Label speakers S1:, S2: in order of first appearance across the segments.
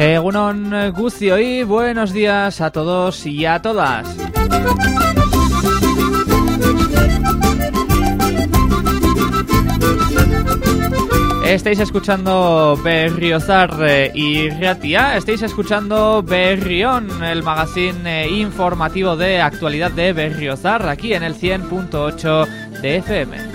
S1: Egunon Gucio y buenos días a todos y a todas. Estáis escuchando Berriozar eh, y Riatia, estáis escuchando Berrión, el magazine eh, informativo de actualidad de Berriozar, aquí en el 100.8 de FM.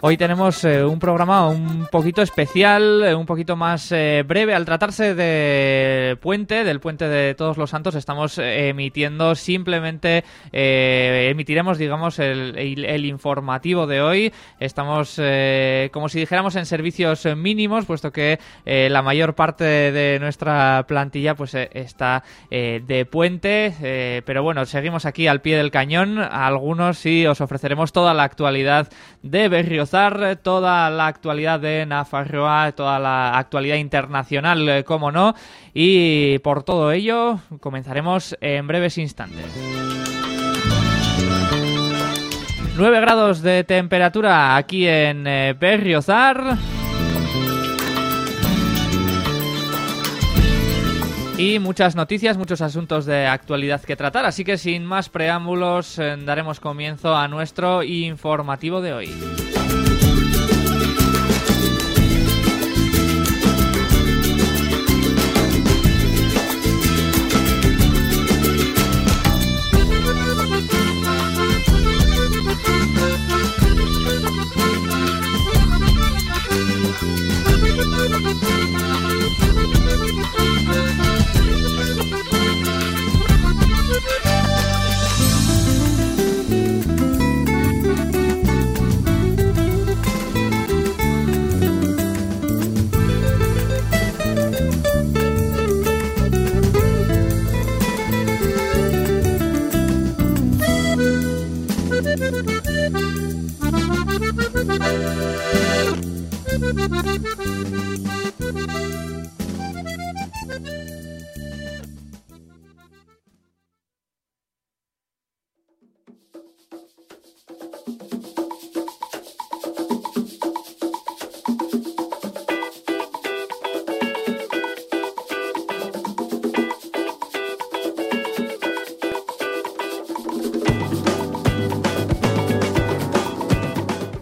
S1: Hoy tenemos eh, un programa un poquito especial, eh, un poquito más eh, breve. Al tratarse de puente, del puente de Todos los Santos, estamos emitiendo simplemente, emitiremos, digamos, el, informativo de hoy. Estamos, como si dijéramos, en servicios mínimos, puesto que la mayor parte de nuestra plantilla pues está de puente. pero bueno, seguimos aquí al pie del cañón. Algunos sí os ofreceremos toda la actualidad de Berrios toda la actualidad de Nafarroa, toda la actualidad internacional, eh, como no, y por todo ello comenzaremos en breves instantes. 9 grados de temperatura aquí en eh, Berriozar. Y muchas noticias, muchos asuntos de actualidad que tratar, así que sin más preámbulos eh, daremos comienzo a nuestro informativo de hoy.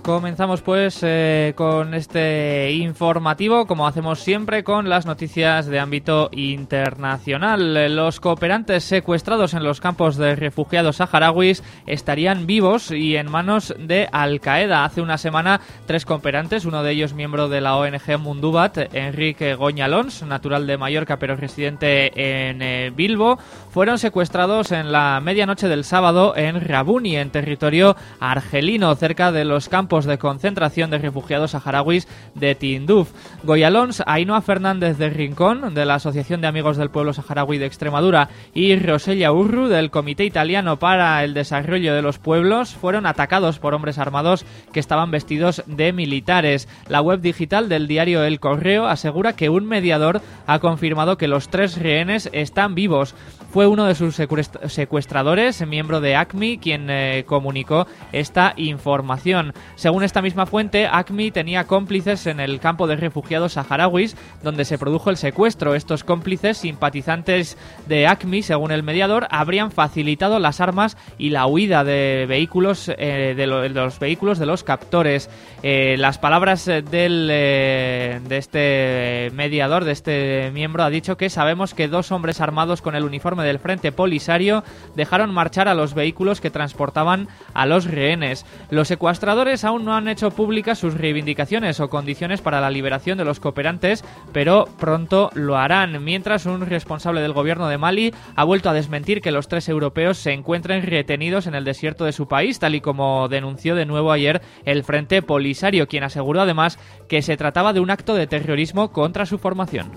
S1: Comenzamos pues eh, con este informativo, como hacemos siempre, con las noticias de ámbito internacional. Los cooperantes secuestrados en los campos de refugiados saharauis estarían vivos y en manos de Al Qaeda. Hace una semana, tres cooperantes, uno de ellos miembro de la ONG Mundubat, Enrique Goñalons, natural de Mallorca pero residente en eh, Bilbo, fueron secuestrados en la medianoche del sábado en Rabuni, en territorio argelino, cerca de los campos de concentración de refugiados saharauis de Tinduf. Goyalons, Ainhoa Fernández de Rincón, de la Asociación de Amigos del Pueblo Saharaui de Extremadura, y Rosella Urru, del Comité Italiano para el Desarrollo de los Pueblos, fueron atacados por hombres armados que estaban vestidos de militares. La web digital del diario El Correo asegura que un mediador ha confirmado que los tres rehenes están vivos. Fue uno de sus secuestradores, miembro de ACMI, quien eh, comunicó esta información. Según esta misma fuente, ACMI tenía cómplices en el campo de refugiados saharauis donde se produjo el secuestro. Estos cómplices, simpatizantes de ACMI, según el mediador, habrían facilitado las armas y la huida de vehículos eh, de, los vehículos de los captores. Eh, las palabras del, de este mediador, de este miembro, ha dicho que sabemos que dos hombres armados con el uniforme del Frente Polisario dejaron marchar a los vehículos que transportaban a los rehenes. Los secuestradores aún no han hecho públicas sus reivindicaciones o condiciones para la liberación de los cooperantes, pero pronto lo harán, mientras un responsable del gobierno de Mali ha vuelto a desmentir que los tres europeos se encuentren retenidos en el desierto de su país, tal y como denunció de nuevo ayer el Frente Polisario, quien aseguró además que se trataba de un acto de terrorismo contra su formación.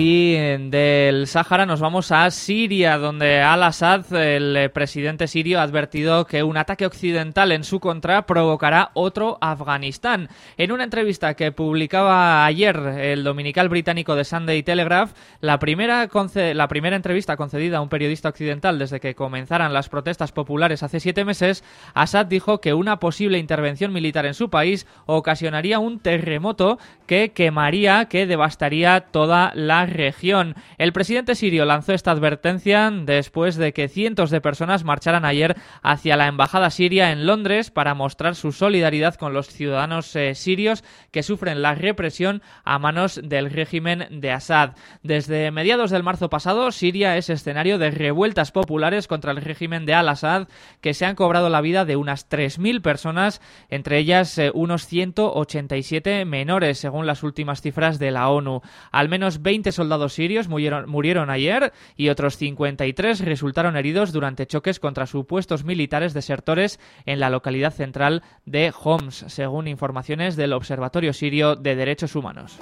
S1: Y del Sáhara nos vamos a Siria, donde al-Assad, el eh, presidente sirio, ha advertido que un ataque occidental en su contra provocará otro Afganistán. En una entrevista que publicaba ayer el dominical británico de Sunday Telegraph, la primera, la primera entrevista concedida a un periodista occidental desde que comenzaran las protestas populares hace siete meses, Assad dijo que una posible intervención militar en su país ocasionaría un terremoto que quemaría, que devastaría toda la región. El presidente sirio lanzó esta advertencia después de que cientos de personas marcharan ayer hacia la embajada siria en Londres para mostrar su solidaridad con los ciudadanos eh, sirios que sufren la represión a manos del régimen de Assad. Desde mediados del marzo pasado, Siria es escenario de revueltas populares contra el régimen de al-Assad que se han cobrado la vida de unas 3.000 personas, entre ellas eh, unos 187 menores, según las últimas cifras de la ONU. Al menos 20 soldados sirios murieron, ayer y otros 53 resultaron heridos durante choques contra supuestos militares desertores en la localidad central de Homs, según informaciones del Observatorio Sirio de Derechos Humanos.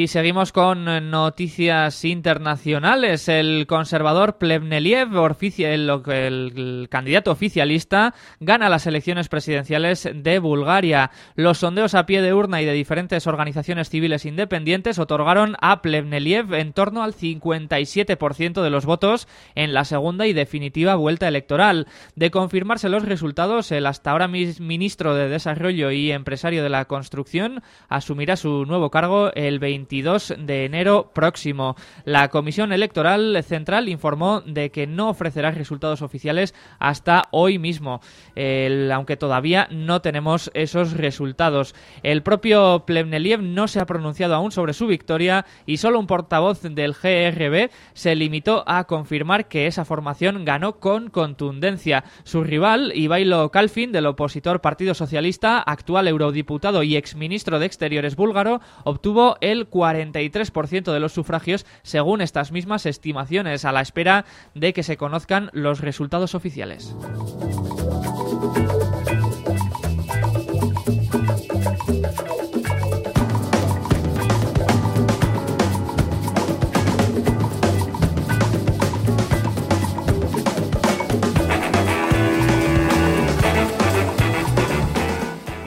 S1: Y seguimos con noticias internacionales. El conservador Plevneliev, el, el, candidato oficialista, gana las elecciones presidenciales de Bulgaria. Los sondeos a pie de urna y de diferentes organizaciones civiles independientes otorgaron a Plevneliev en torno al 57% de los votos en la segunda y definitiva vuelta electoral. De confirmarse los resultados, el hasta ahora ministro de Desarrollo y empresario de la construcción asumirá su nuevo cargo el 20 22 de enero próximo. La Comisión Electoral Central informó de que no ofrecerá resultados oficiales hasta hoy mismo, aunque todavía no tenemos esos resultados. El propio Plevneliev no se ha pronunciado aún sobre su victoria y solo un portavoz del GRB se limitó a confirmar que esa formación ganó con contundencia. Su rival, Ivailo Kalfin, del opositor Partido Socialista, actual eurodiputado y exministro de Exteriores búlgaro, obtuvo el 43% de los sufragios según estas mismas estimaciones, a la espera de que se conozcan los resultados oficiales.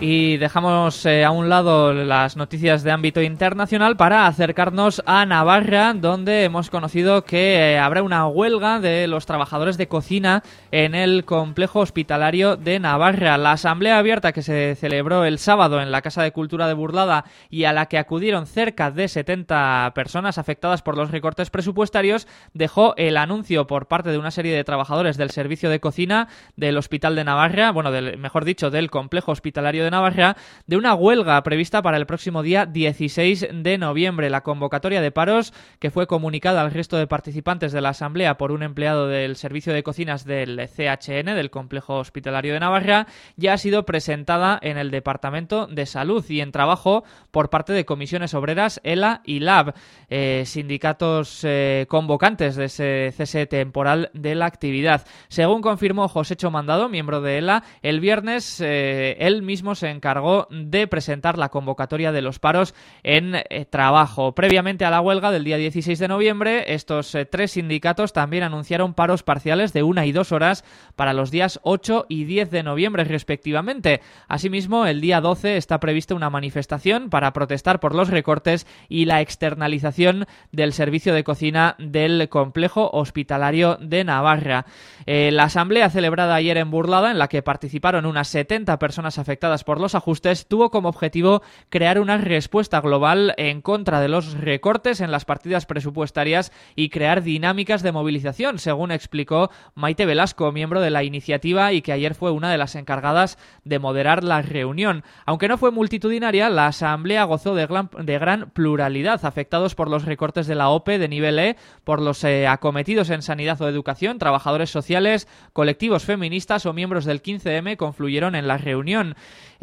S1: Y dejamos eh, a un lado las noticias de ámbito internacional para acercarnos a Navarra, donde hemos conocido que eh, habrá una huelga de los trabajadores de cocina en el complejo hospitalario de Navarra. La asamblea abierta que se celebró el sábado en la Casa de Cultura de Burlada y a la que acudieron cerca de 70 personas afectadas por los recortes presupuestarios dejó el anuncio por parte de una serie de trabajadores del servicio de cocina del Hospital de Navarra, bueno, del, mejor dicho, del complejo hospitalario de Navarra de una huelga prevista para el próximo día 16 de noviembre. La convocatoria de paros, que fue comunicada al resto de participantes de la Asamblea por un empleado del Servicio de Cocinas del CHN, del Complejo Hospitalario de Navarra, ya ha sido presentada en el Departamento de Salud y en trabajo por parte de comisiones obreras ELA y LAB, eh, sindicatos eh, convocantes de ese cese temporal de la actividad. Según confirmó José Mandado, miembro de ELA, el viernes eh, él mismo se se encargó de presentar la convocatoria de los paros en eh, trabajo. Previamente a la huelga del día 16 de noviembre, estos eh, tres sindicatos también anunciaron paros parciales de una y dos horas para los días 8 y 10 de noviembre respectivamente. Asimismo, el día 12 está prevista una manifestación para protestar por los recortes y la externalización del servicio de cocina del complejo hospitalario de Navarra. Eh, la asamblea celebrada ayer en Burlada, en la que participaron unas 70 personas afectadas por por los ajustes, tuvo como objetivo crear una respuesta global en contra de los recortes en las partidas presupuestarias y crear dinámicas de movilización, según explicó Maite Velasco, miembro de la iniciativa y que ayer fue una de las encargadas de moderar la reunión. Aunque no fue multitudinaria, la asamblea gozó de gran, pluralidad, afectados por los recortes de la OPE de nivel E, por los eh, acometidos en sanidad o educación, trabajadores sociales, colectivos feministas o miembros del 15M confluyeron en la reunión.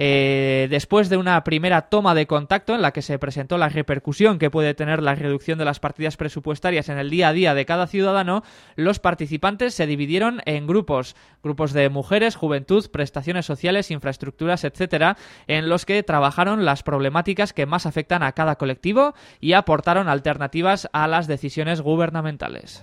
S1: Eh, después de una primera toma de contacto en la que se presentó la repercusión que puede tener la reducción de las partidas presupuestarias en el día a día de cada ciudadano, los participantes se dividieron en grupos, grupos de mujeres, juventud, prestaciones sociales, infraestructuras, etcétera, en los que trabajaron las problemáticas que más afectan a cada colectivo y aportaron alternativas a las decisiones gubernamentales.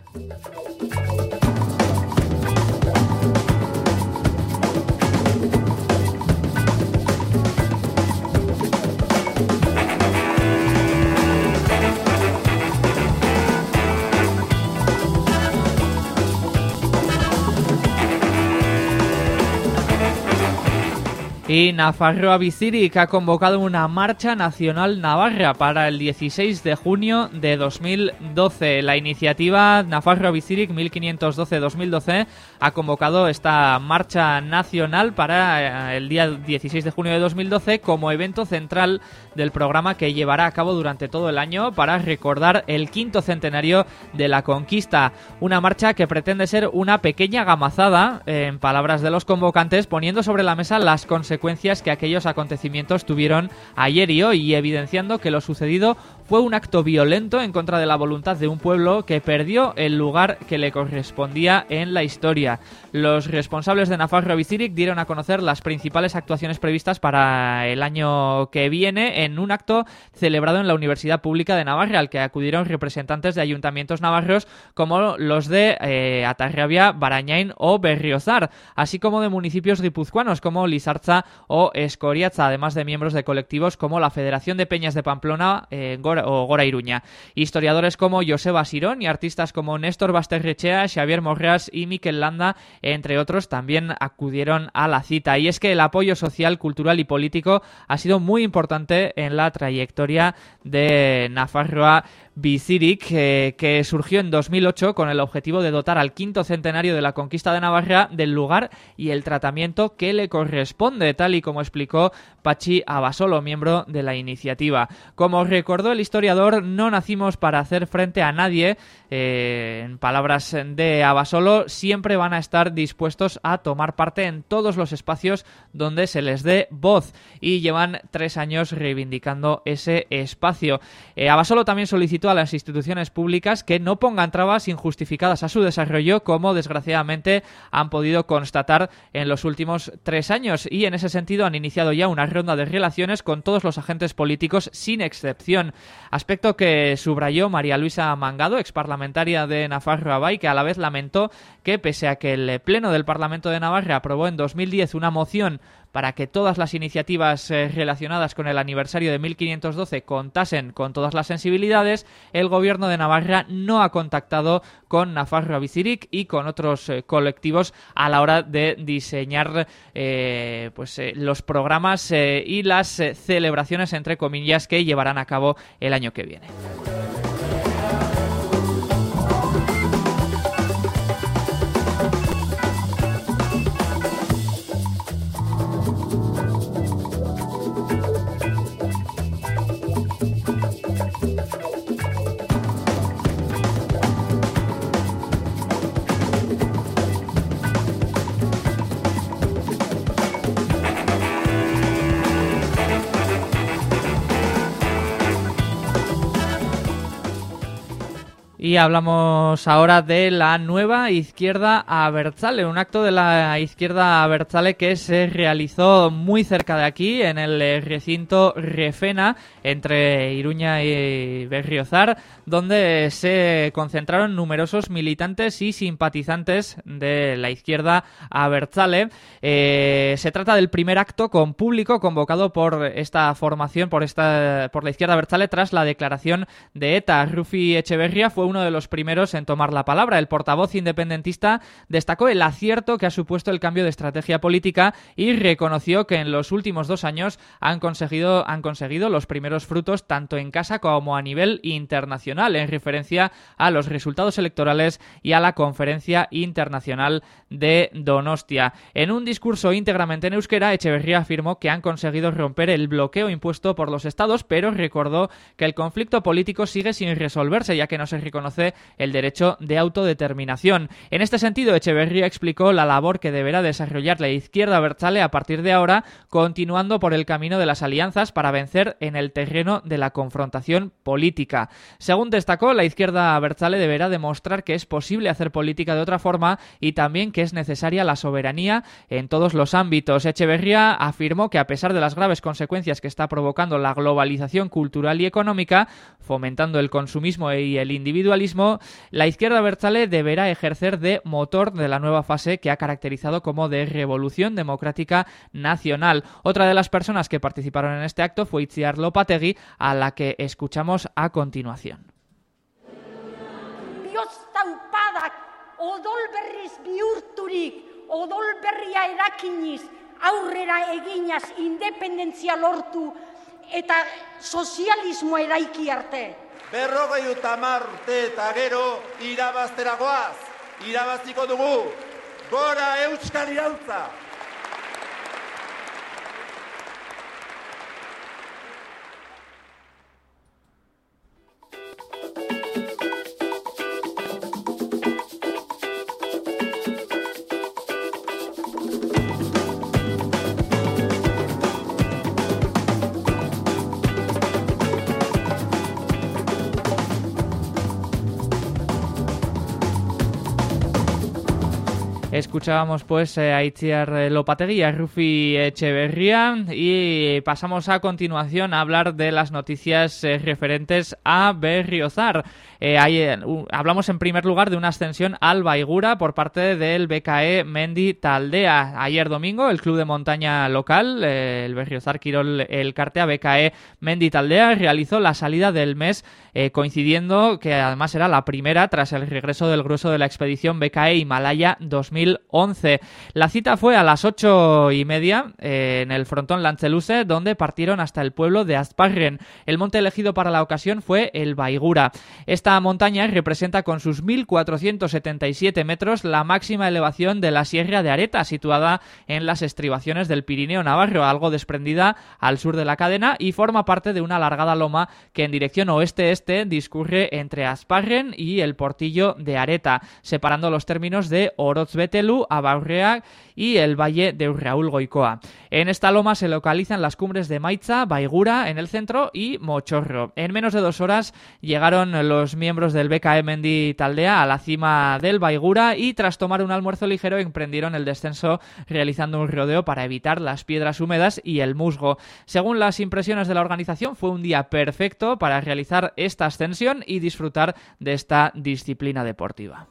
S1: Y Nafarroa Bicirik ha convocado una marcha nacional navarra para el 16 de junio de 2012. La iniciativa Nafarroa Bicirik 1512-2012 ha convocado esta marcha nacional para eh, el día 16 de junio de 2012 como evento central del programa que llevará a cabo durante todo el año para recordar el quinto centenario de la conquista. Una marcha que pretende ser una pequeña gamazada, en palabras de los convocantes, poniendo sobre la mesa las consecuencias que aquellos acontecimientos tuvieron ayer y hoy, y evidenciando que lo sucedido fue un acto violento en contra de la voluntad de un pueblo que perdió el lugar que le correspondía en la historia. Los responsables de Nafarro Biciric dieron a conocer las principales actuaciones previstas para el año que viene en un acto celebrado en la Universidad Pública de Navarra, al que acudieron representantes de ayuntamientos navarros como los de eh, Atarrabia, Barañain o Berriozar, así como de municipios guipuzcoanos como Lizarza o Escoriaza, además de miembros de colectivos como la Federación de Peñas de Pamplona eh, o Gora Iruña. Historiadores como Joseba Sirón y artistas como Néstor Basterrechea, Xavier Morreas y Miquel Landa, entre otros, también acudieron a la cita. Y es que el apoyo social, cultural y político ha sido muy importante en la trayectoria de Nafarroa Bicirik, que surgió en 2008 con el objetivo de dotar al quinto centenario de la conquista de Navarra del lugar y el tratamiento que le corresponde, tal y como explicó Pachi Abasolo, miembro de la iniciativa. Como recordó el historiador, no nacimos para hacer frente a nadie. Eh, en palabras de Abasolo, siempre van a estar dispuestos a tomar parte en todos los espacios donde se les dé voz y llevan tres años reivindicando ese espacio. Eh, Abasolo también solicitó a las instituciones públicas que no pongan trabas injustificadas a su desarrollo, como desgraciadamente han podido constatar en los últimos tres años. Y en ese sentido han iniciado ya una ronda de relaciones con todos los agentes políticos, sin excepción. Aspecto que subrayó María Luisa Mangado, ex parlamentaria de Navarra Abay, que a la vez lamentó que, pese a que el Pleno del Parlamento de Navarra aprobó en 2010 una moción para que todas las iniciativas eh, relacionadas con el aniversario de 1512 contasen con todas las sensibilidades, el gobierno de Navarra no ha contactado con Nafarroa Biciric y con otros eh, colectivos a la hora de diseñar eh, pues, los programas y las celebraciones, entre comillas, que llevarán a cabo el año que viene. Y hablamos ahora de la nueva izquierda Abertzale, un acto de la izquierda Abertzale que se realizó muy cerca de aquí, en el recinto Refena, entre Iruña y Berriozar, donde se concentraron numerosos militantes y simpatizantes de la izquierda Abertzale. Eh, se trata del primer acto con público convocado por esta formación, por, esta, por la izquierda Abertzale, tras la declaración de ETA. Rufi Echeverría fue uno de los primeros en tomar la palabra. El portavoz independentista destacó el acierto que ha supuesto el cambio de estrategia política y reconoció que en los últimos dos años han conseguido, han conseguido los primeros frutos tanto en casa como a nivel internacional, en referencia a los resultados electorales y a la conferencia internacional de Donostia. En un discurso íntegramente en euskera, Echeverría afirmó que han conseguido romper el bloqueo impuesto por los estados, pero recordó que el conflicto político sigue sin resolverse, ya que no se reconoce el derecho de autodeterminación. En este sentido, Echeverría explicó la labor que deberá desarrollar la izquierda Berchale a partir de ahora, continuando por el camino de las alianzas para vencer en el terreno de la confrontación política. Según destacó, la izquierda Berchale deberá demostrar que es posible hacer política de otra forma y también que es necesaria la soberanía en todos los ámbitos. Echeverría afirmó que a pesar de las graves consecuencias que está provocando la globalización cultural y económica, fomentando el consumismo y el individualismo, la izquierda Berchale deberá ejercer de motor de la nueva fase que ha caracterizado como de revolución democrática nacional. Otra de las personas que participaron en este acto fue Itziar Lopategui, a la que escuchamos a continuación.
S2: aurrera eginaz independentzia lortu eta sozialismo eraiki arte.
S3: Berrogei utamar urte eta gero irabazteragoaz, irabaziko dugu, gora euskal irautza!
S1: Escuchábamos pues eh, a Itziar eh, Lopategui a Rufi Echeverría y pasamos a continuación a hablar de las noticias eh, referentes a Berriozar. hablamos en primer lugar de una ascensión al Baigura por parte del BKE Mendi Taldea. Ayer domingo el club de montaña local, el Berriozar Quirol El Cartea BKE Mendi Taldea realizó la salida del mes coincidiendo que además era la primera tras el regreso del grueso de la expedición BKE Himalaya 2000 2011. La cita fue a las ocho y media eh, en el frontón Lanceluse, donde partieron hasta el pueblo de Azparren. El monte elegido para la ocasión fue el Baigura. Esta montaña representa con sus 1.477 metros la máxima elevación de la Sierra de Areta, situada en las estribaciones del Pirineo Navarro, algo desprendida al sur de la cadena y forma parte de una alargada loma que en dirección oeste-este discurre entre Azparren y el portillo de Areta, separando los términos de Orotzbete Telu, Abaurreak y el valle de Urraúl Goicoa. En esta loma se localizan las cumbres de Maitza, Baigura en el centro y Mochorro. En menos de dos horas llegaron los miembros del BKM Mendi Taldea a la cima del Baigura y tras tomar un almuerzo ligero emprendieron el descenso realizando un rodeo para evitar las piedras húmedas y el musgo. Según las impresiones de la organización fue un día perfecto para realizar esta ascensión y disfrutar de esta disciplina deportiva.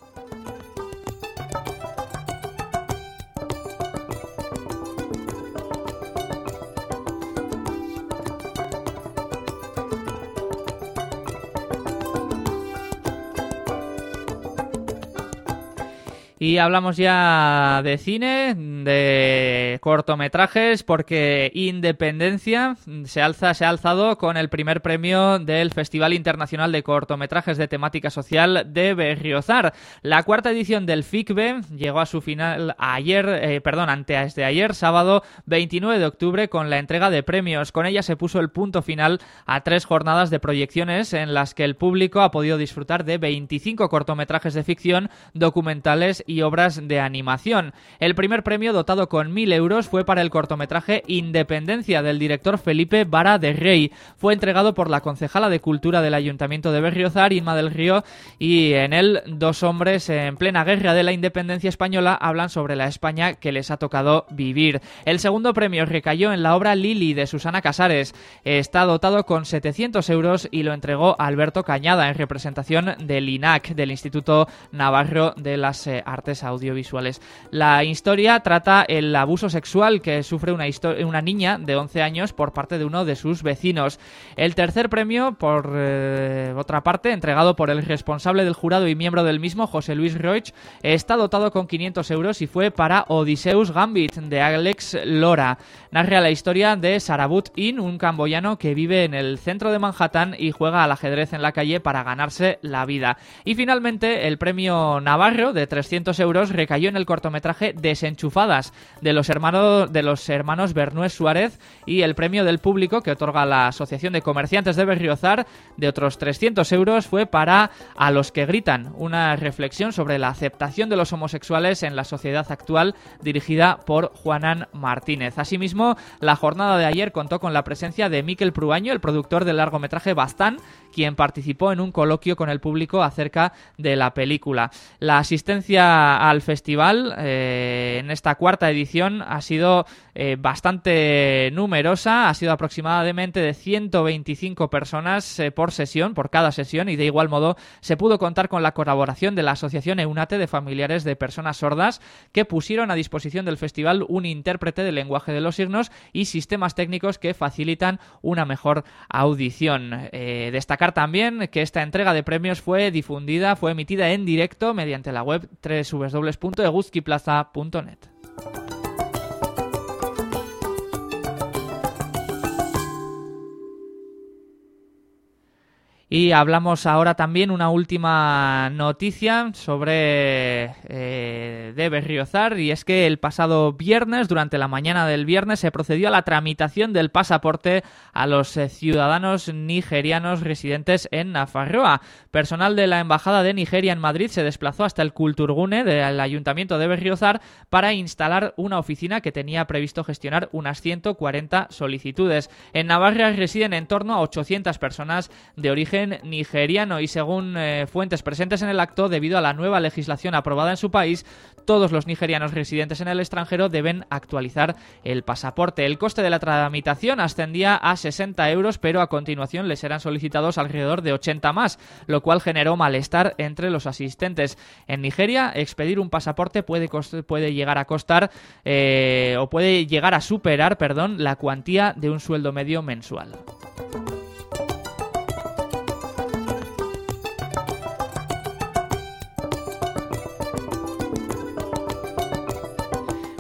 S1: Y hablamos ya de cine, de cortometrajes, porque Independencia se alza, se ha alzado con el primer premio del Festival Internacional de Cortometrajes de Temática Social de Berriozar. La cuarta edición del FICBE llegó a su final ayer, eh, perdón, antes de ayer, sábado 29 de octubre, con la entrega de premios. Con ella se puso el punto final a tres jornadas de proyecciones en las que el público ha podido disfrutar de 25 cortometrajes de ficción, documentales y obras de animación. El primer premio, dotado con 1.000 euros, fue para el cortometraje Independencia del director Felipe Vara de Rey. Fue entregado por la concejala de Cultura del Ayuntamiento de Berriozar, Inma del Río, y en él dos hombres en plena guerra de la independencia española hablan sobre la España que les ha tocado vivir. El segundo premio recayó en la obra Lili de Susana Casares. Está dotado con 700 euros y lo entregó Alberto Cañada en representación del INAC, del Instituto Navarro de las eh, artes audiovisuales. La historia trata el abuso sexual que sufre una, una niña de 11 años por parte de uno de sus vecinos. El tercer premio, por eh, otra parte, entregado por el responsable del jurado y miembro del mismo, José Luis Roig, está dotado con 500 euros y fue para Odysseus Gambit de Alex Lora. Narra la historia de Sarabut In, un camboyano que vive en el centro de Manhattan y juega al ajedrez en la calle para ganarse la vida. Y finalmente, el premio Navarro de 300 euros recayó en el cortometraje Desenchufadas de los hermanos de los hermanos Bernués Suárez y el premio del público que otorga la Asociación de Comerciantes de Berriozar de otros 300 euros fue para A los que gritan, una reflexión sobre la aceptación de los homosexuales en la sociedad actual dirigida por Juanán Martínez. Asimismo, la jornada de ayer contó con la presencia de Miquel Pruaño, el productor del largometraje Bastán, quien participó en un coloquio con el público acerca de la película. La asistencia al festival eh, en esta cuarta edición ha sido eh, bastante numerosa, ha sido aproximadamente de 125 personas eh, por sesión, por cada sesión, y de igual modo se pudo contar con la colaboración de la Asociación EUNATE de Familiares de Personas Sordas, que pusieron a disposición del festival un intérprete de lenguaje de los signos y sistemas técnicos que facilitan una mejor audición. destacar también que esta entrega de premios fue difundida, fue emitida en directo mediante la web www.eguzquiplaza.net. Y hablamos ahora también una última noticia sobre eh, de Berriozar y es que el pasado viernes, durante la mañana del viernes, se procedió a la tramitación del pasaporte a los eh, ciudadanos nigerianos residentes en Nafarroa. Personal de la Embajada de Nigeria en Madrid se desplazó hasta el Culturgune del Ayuntamiento de Berriozar para instalar una oficina que tenía previsto gestionar unas 140 solicitudes. En Navarra residen en torno a 800 personas de origen nigeriano y según eh, fuentes presentes en el acto, debido a la nueva legislación aprobada en su país, todos los nigerianos residentes en el extranjero deben actualizar el pasaporte. El coste de la tramitación ascendía a 60 euros, pero a continuación les serán solicitados alrededor de 80 más, lo cual generó malestar entre los asistentes. En Nigeria, expedir un pasaporte puede, puede llegar a costar eh, o puede llegar a superar, perdón, la cuantía de un sueldo medio mensual.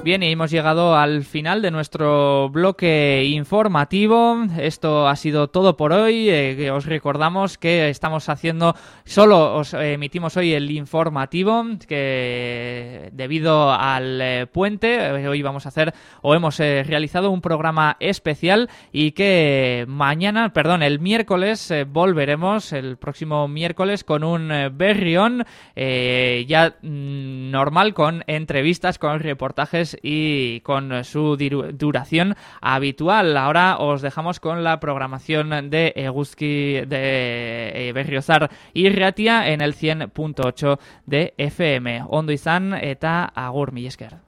S1: Bien, y hemos llegado al final de nuestro bloque informativo. Esto ha sido todo por hoy. Eh, os recordamos que estamos haciendo, solo os emitimos hoy el informativo, que debido al eh, puente, eh, hoy vamos a hacer o hemos realizado un programa especial y que mañana, perdón, el miércoles volveremos, el próximo miércoles, con un berrión ya mm, normal, con entrevistas, con reportajes y con su duración habitual. Ahora os dejamos con la programación de Eguzki de eh, Berriozar y Riatia en el 100.8 de FM. Ondo izan eta agur mi esker.